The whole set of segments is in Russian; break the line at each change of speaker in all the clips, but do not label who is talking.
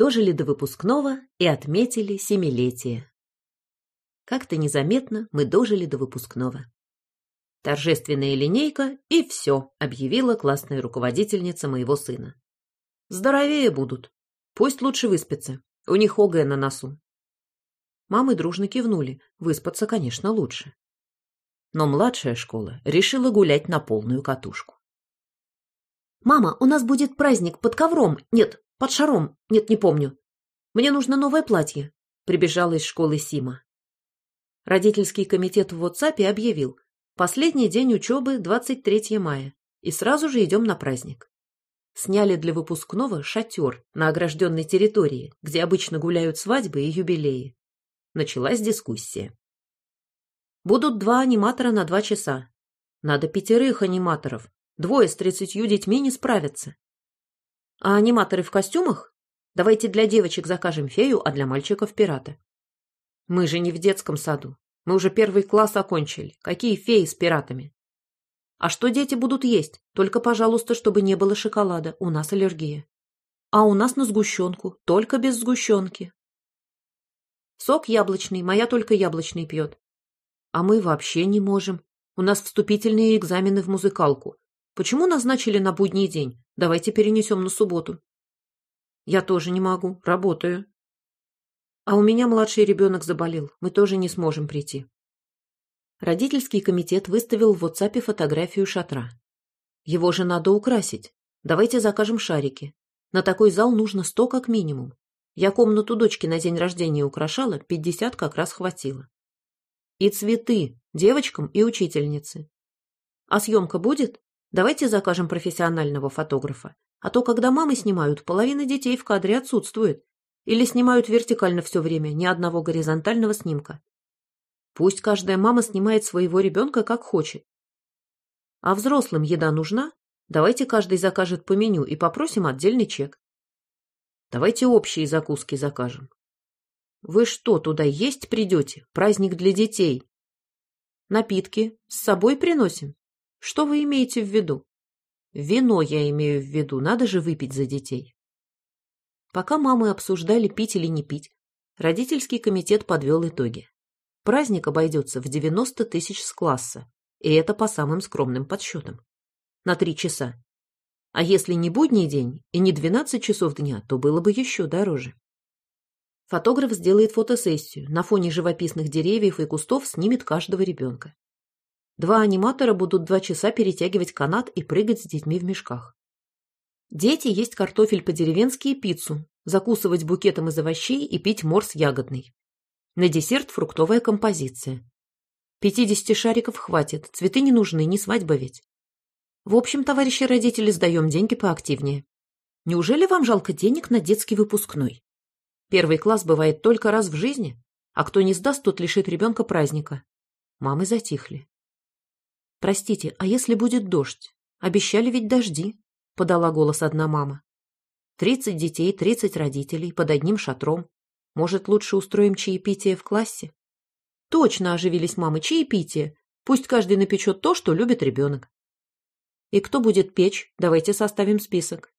Дожили до выпускного и отметили семилетие. Как-то незаметно мы дожили до выпускного. Торжественная линейка, и все, объявила классная руководительница моего сына. Здоровее будут. Пусть лучше выспятся. У них ОГЭ на носу. Мамы дружно кивнули. Выспаться, конечно, лучше. Но младшая школа решила гулять на полную катушку. «Мама, у нас будет праздник под ковром. Нет, под шаром. Нет, не помню. Мне нужно новое платье», — прибежала из школы Сима. Родительский комитет в WhatsApp объявил. Последний день учебы 23 мая. И сразу же идем на праздник. Сняли для выпускного шатер на огражденной территории, где обычно гуляют свадьбы и юбилеи. Началась дискуссия. Будут два аниматора на два часа. Надо пятерых аниматоров, Двое с тридцатью детьми не справятся. А аниматоры в костюмах? Давайте для девочек закажем фею, а для мальчиков пирата. Мы же не в детском саду. Мы уже первый класс окончили. Какие феи с пиратами? А что дети будут есть? Только, пожалуйста, чтобы не было шоколада. У нас аллергия. А у нас на сгущенку. Только без сгущенки. Сок яблочный. Моя только яблочный пьет. А мы вообще не можем. У нас вступительные экзамены в музыкалку. Почему назначили на будний день? Давайте перенесем на субботу. Я тоже не могу, работаю. А у меня младший ребенок заболел, мы тоже не сможем прийти. Родительский комитет выставил в WhatsApp фотографию шатра. Его же надо украсить. Давайте закажем шарики. На такой зал нужно сто как минимум. Я комнату дочки на день рождения украшала, пятьдесят как раз хватило. И цветы девочкам и учительнице. А съемка будет? Давайте закажем профессионального фотографа. А то, когда мамы снимают, половина детей в кадре отсутствует. Или снимают вертикально все время, ни одного горизонтального снимка. Пусть каждая мама снимает своего ребенка как хочет. А взрослым еда нужна? Давайте каждый закажет по меню и попросим отдельный чек. Давайте общие закуски закажем. Вы что, туда есть придете? Праздник для детей. Напитки с собой приносим? Что вы имеете в виду? Вино я имею в виду, надо же выпить за детей. Пока мамы обсуждали, пить или не пить, родительский комитет подвел итоги. Праздник обойдется в 90 тысяч с класса, и это по самым скромным подсчетам. На три часа. А если не будний день и не 12 часов дня, то было бы еще дороже. Фотограф сделает фотосессию, на фоне живописных деревьев и кустов снимет каждого ребенка. Два аниматора будут два часа перетягивать канат и прыгать с детьми в мешках. Дети есть картофель по-деревенски и пиццу, закусывать букетом из овощей и пить морс ягодный. На десерт фруктовая композиция. Пятидесяти шариков хватит, цветы не нужны, не свадьба ведь. В общем, товарищи родители, сдаем деньги поактивнее. Неужели вам жалко денег на детский выпускной? Первый класс бывает только раз в жизни, а кто не сдаст, тот лишит ребенка праздника. Мамы затихли. «Простите, а если будет дождь? Обещали ведь дожди», — подала голос одна мама. «Тридцать детей, тридцать родителей под одним шатром. Может, лучше устроим чаепитие в классе?» «Точно оживились мамы, чаепитие. Пусть каждый напечет то, что любит ребенок». «И кто будет печь? Давайте составим список».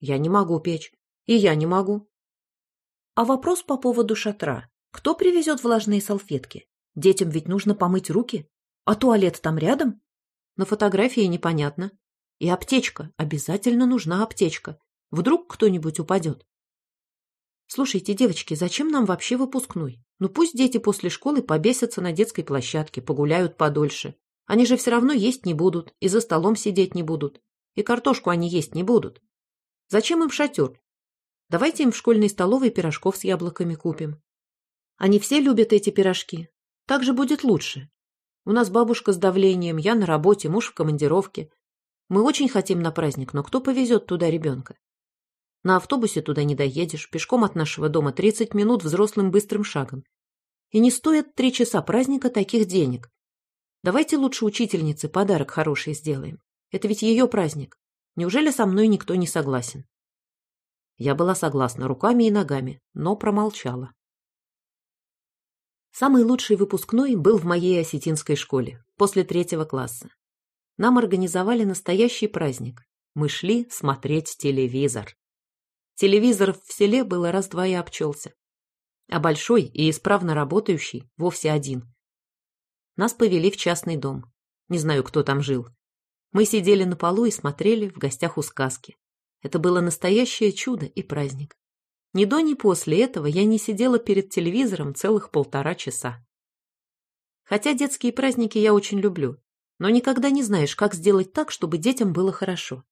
«Я не могу печь. И я не могу». А вопрос по поводу шатра. Кто привезет влажные салфетки? Детям ведь нужно помыть руки. А туалет там рядом? На фотографии непонятно. И аптечка. Обязательно нужна аптечка. Вдруг кто-нибудь упадет. Слушайте, девочки, зачем нам вообще выпускной? Ну пусть дети после школы побесятся на детской площадке, погуляют подольше. Они же все равно есть не будут, и за столом сидеть не будут. И картошку они есть не будут. Зачем им шатер? Давайте им в школьной столовой пирожков с яблоками купим. Они все любят эти пирожки. Так же будет лучше. У нас бабушка с давлением, я на работе, муж в командировке. Мы очень хотим на праздник, но кто повезет туда ребенка? На автобусе туда не доедешь, пешком от нашего дома 30 минут взрослым быстрым шагом. И не стоит три часа праздника таких денег. Давайте лучше учительнице подарок хороший сделаем. Это ведь ее праздник. Неужели со мной никто не согласен? Я была согласна руками и ногами, но промолчала. Самый лучший выпускной был в моей осетинской школе, после третьего класса. Нам организовали настоящий праздник. Мы шли смотреть телевизор. Телевизор в селе было раз-два и обчелся. А большой и исправно работающий вовсе один. Нас повели в частный дом. Не знаю, кто там жил. Мы сидели на полу и смотрели в гостях у сказки. Это было настоящее чудо и праздник. Ни до, ни после этого я не сидела перед телевизором целых полтора часа. Хотя детские праздники я очень люблю, но никогда не знаешь, как сделать так, чтобы детям было хорошо.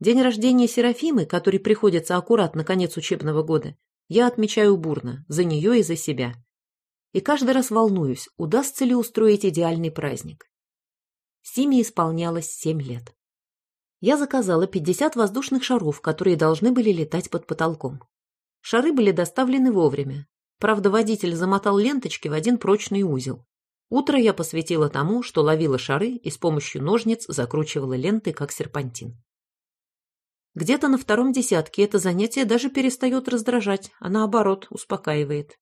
День рождения Серафимы, который приходится аккурат на конец учебного года, я отмечаю бурно, за нее и за себя. И каждый раз волнуюсь, удастся ли устроить идеальный праздник. Симе исполнялось семь лет. Я заказала 50 воздушных шаров, которые должны были летать под потолком. Шары были доставлены вовремя. Правда, водитель замотал ленточки в один прочный узел. Утро я посвятила тому, что ловила шары и с помощью ножниц закручивала ленты, как серпантин. Где-то на втором десятке это занятие даже перестает раздражать, а наоборот успокаивает.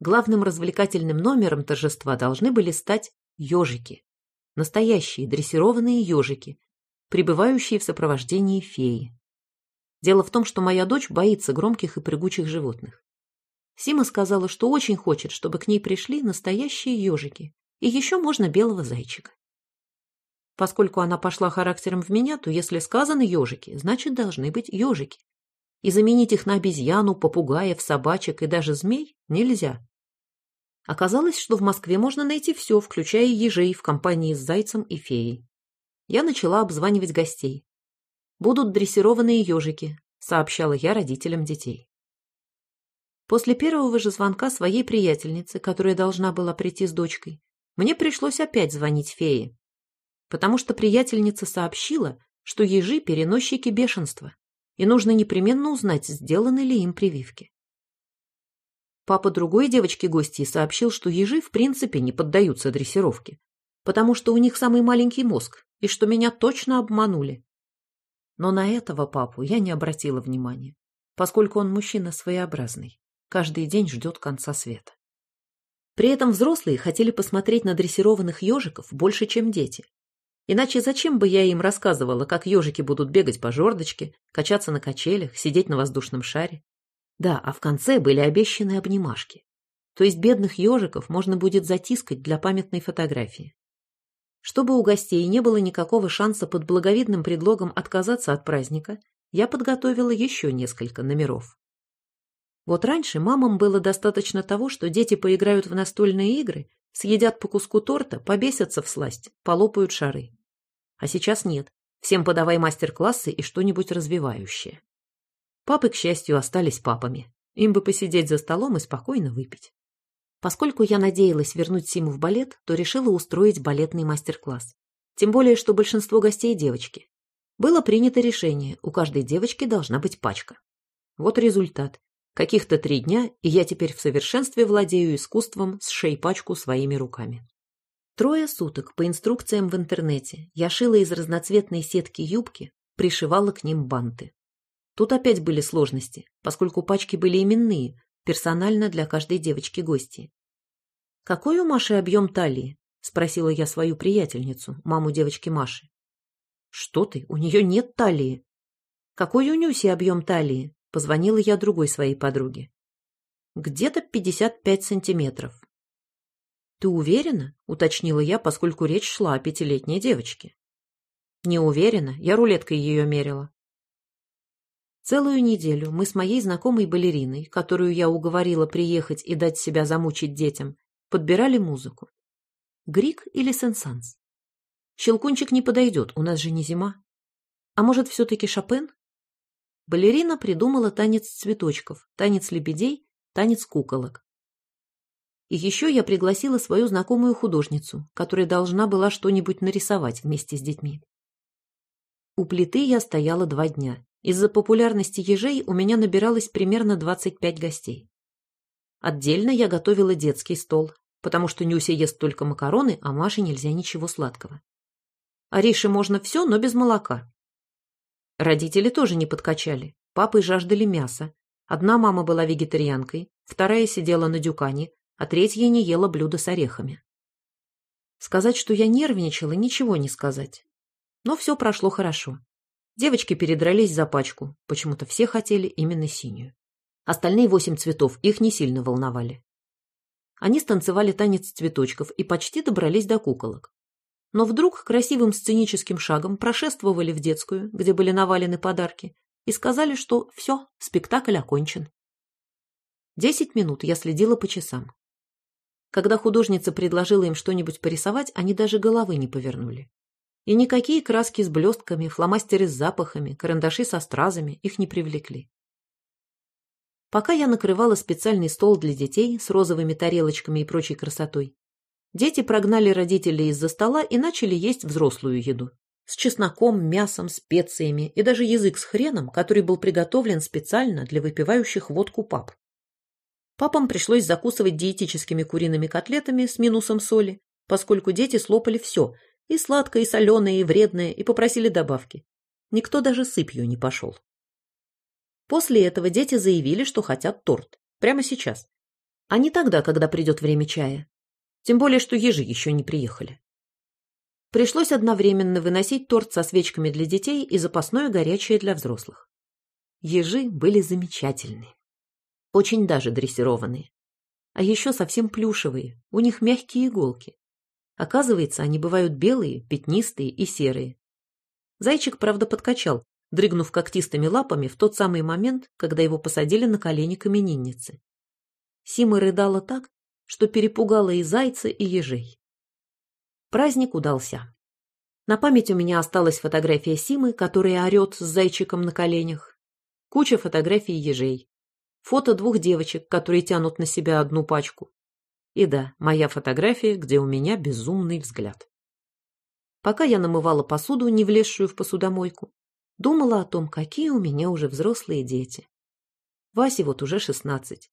Главным развлекательным номером торжества должны были стать ежики. Настоящие дрессированные ежики, пребывающие в сопровождении феи. Дело в том, что моя дочь боится громких и прыгучих животных. Сима сказала, что очень хочет, чтобы к ней пришли настоящие ежики, и еще можно белого зайчика. Поскольку она пошла характером в меня, то если сказано ежики, значит должны быть ежики. И заменить их на обезьяну, попугаев, собачек и даже змей нельзя. Оказалось, что в Москве можно найти все, включая ежей в компании с зайцем и феей. Я начала обзванивать гостей. «Будут дрессированные ежики», — сообщала я родителям детей. После первого же звонка своей приятельницы, которая должна была прийти с дочкой, мне пришлось опять звонить фее потому что приятельница сообщила, что ежи – переносчики бешенства, и нужно непременно узнать, сделаны ли им прививки. Папа другой девочки-гости сообщил, что ежи в принципе не поддаются дрессировке, потому что у них самый маленький мозг, и что меня точно обманули. Но на этого папу я не обратила внимания, поскольку он мужчина своеобразный, каждый день ждет конца света. При этом взрослые хотели посмотреть на дрессированных ежиков больше, чем дети, Иначе зачем бы я им рассказывала, как ежики будут бегать по жердочке, качаться на качелях, сидеть на воздушном шаре? Да, а в конце были обещаны обнимашки. То есть бедных ежиков можно будет затискать для памятной фотографии. Чтобы у гостей не было никакого шанса под благовидным предлогом отказаться от праздника, я подготовила еще несколько номеров. Вот раньше мамам было достаточно того, что дети поиграют в настольные игры, съедят по куску торта, побесятся в сласть, полопают шары. А сейчас нет. Всем подавай мастер-классы и что-нибудь развивающее. Папы, к счастью, остались папами. Им бы посидеть за столом и спокойно выпить. Поскольку я надеялась вернуть Симу в балет, то решила устроить балетный мастер-класс. Тем более, что большинство гостей – девочки. Было принято решение, у каждой девочки должна быть пачка. Вот результат. Каких-то три дня, и я теперь в совершенстве владею искусством сшей пачку своими руками. Трое суток по инструкциям в интернете я шила из разноцветной сетки юбки, пришивала к ним банты. Тут опять были сложности, поскольку пачки были именные, персонально для каждой девочки-гости. «Какой у Маши объем талии?» – спросила я свою приятельницу, маму девочки Маши. «Что ты? У нее нет талии». «Какой у Нюси объем талии?» – позвонила я другой своей подруге. «Где-то 55 сантиметров. «Ты уверена?» — уточнила я, поскольку речь шла о пятилетней девочке. «Не уверена. Я рулеткой ее мерила». Целую неделю мы с моей знакомой балериной, которую я уговорила приехать и дать себя замучить детям, подбирали музыку. Грик или Сен-Санс? Щелкунчик не подойдет, у нас же не зима. А может, все-таки Шопен? Балерина придумала танец цветочков, танец лебедей, танец куколок. И еще я пригласила свою знакомую художницу, которая должна была что-нибудь нарисовать вместе с детьми. У плиты я стояла два дня. Из-за популярности ежей у меня набиралось примерно 25 гостей. Отдельно я готовила детский стол, потому что Нюся ест только макароны, а Маше нельзя ничего сладкого. Арише можно все, но без молока. Родители тоже не подкачали. Папы жаждали мяса. Одна мама была вегетарианкой, вторая сидела на дюкане, а третья не ела блюдо с орехами. Сказать, что я нервничала, ничего не сказать. Но все прошло хорошо. Девочки передрались за пачку, почему-то все хотели именно синюю. Остальные восемь цветов их не сильно волновали. Они станцевали танец цветочков и почти добрались до куколок. Но вдруг красивым сценическим шагом прошествовали в детскую, где были навалены подарки, и сказали, что все, спектакль окончен. Десять минут я следила по часам. Когда художница предложила им что-нибудь порисовать, они даже головы не повернули. И никакие краски с блестками, фломастеры с запахами, карандаши со стразами их не привлекли. Пока я накрывала специальный стол для детей с розовыми тарелочками и прочей красотой, дети прогнали родителей из-за стола и начали есть взрослую еду. С чесноком, мясом, специями и даже язык с хреном, который был приготовлен специально для выпивающих водку пап. Папам пришлось закусывать диетическими куриными котлетами с минусом соли, поскольку дети слопали все, и сладкое, и соленое, и вредное, и попросили добавки. Никто даже сыпью не пошел. После этого дети заявили, что хотят торт. Прямо сейчас. А не тогда, когда придет время чая. Тем более, что ежи еще не приехали. Пришлось одновременно выносить торт со свечками для детей и запасное горячее для взрослых. Ежи были замечательные. Очень даже дрессированные. А еще совсем плюшевые, у них мягкие иголки. Оказывается, они бывают белые, пятнистые и серые. Зайчик, правда, подкачал, дрыгнув когтистыми лапами в тот самый момент, когда его посадили на колени к имениннице. Сима рыдала так, что перепугала и зайца, и ежей. Праздник удался. На память у меня осталась фотография Симы, которая орет с зайчиком на коленях. Куча фотографий ежей. Фото двух девочек, которые тянут на себя одну пачку. И да, моя фотография, где у меня безумный взгляд. Пока я намывала посуду, не влезшую в посудомойку, Думала о том, какие у меня уже взрослые дети. Васе вот уже шестнадцать.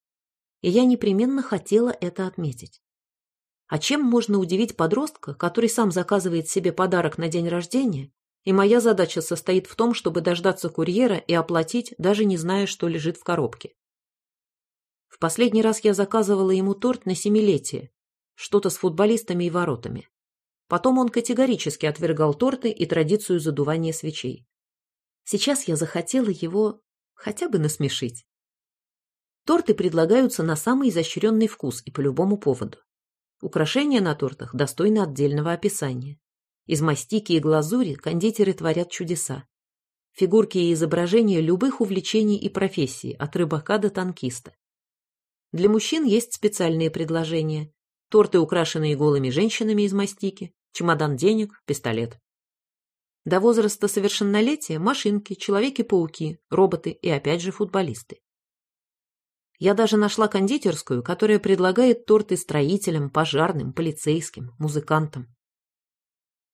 И я непременно хотела это отметить. А чем можно удивить подростка, который сам заказывает себе подарок на день рождения, и моя задача состоит в том, чтобы дождаться курьера и оплатить, даже не зная, что лежит в коробке. В последний раз я заказывала ему торт на семилетие, что-то с футболистами и воротами. Потом он категорически отвергал торты и традицию задувания свечей. Сейчас я захотела его хотя бы насмешить. Торты предлагаются на самый изощренный вкус и по любому поводу. Украшения на тортах достойны отдельного описания. Из мастики и глазури кондитеры творят чудеса. Фигурки и изображения любых увлечений и профессий, от рыбака до танкиста. Для мужчин есть специальные предложения. Торты, украшенные голыми женщинами из мастики, чемодан денег, пистолет. До возраста совершеннолетия – машинки, человеки-пауки, роботы и опять же футболисты. Я даже нашла кондитерскую, которая предлагает торты строителям, пожарным, полицейским, музыкантам.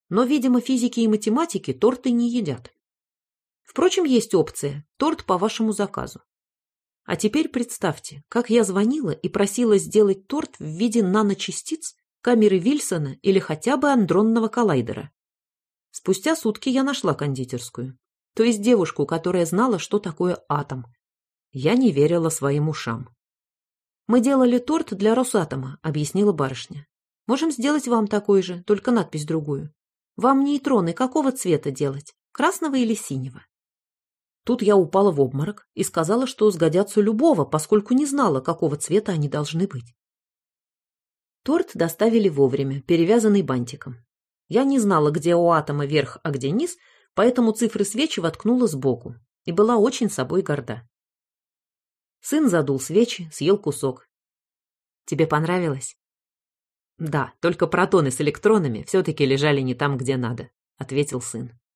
Но, видимо, физики и математики торты не едят. Впрочем, есть опция – торт по вашему заказу. А теперь представьте, как я звонила и просила сделать торт в виде наночастиц, камеры Вильсона или хотя бы андронного коллайдера. Спустя сутки я нашла кондитерскую. То есть девушку, которая знала, что такое атом. Я не верила своим ушам. «Мы делали торт для Росатома», — объяснила барышня. «Можем сделать вам такой же, только надпись другую. Вам нейтроны какого цвета делать, красного или синего?» Тут я упала в обморок и сказала, что сгодятся любого, поскольку не знала, какого цвета они должны быть. Торт доставили вовремя, перевязанный бантиком. Я не знала, где у атома верх, а где низ, поэтому цифры свечи воткнула сбоку и была очень собой горда. Сын задул свечи, съел кусок. «Тебе понравилось?» «Да, только протоны с электронами все-таки лежали не там, где надо», — ответил сын.